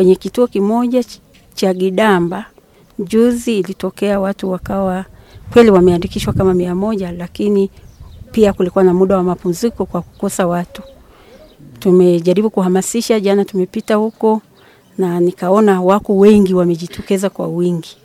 Kwenye kituo kimoja cha Gidamba juzi ilitokea watu wakawa kweli wameandikishwa kama mia moja, lakini pia kulikuwa na muda wa mapumziko kwa kukosa watu. Tumejaribu kuhamasisha, jana tumepita huko na nikaona wako wengi wamejitokeza kwa wingi.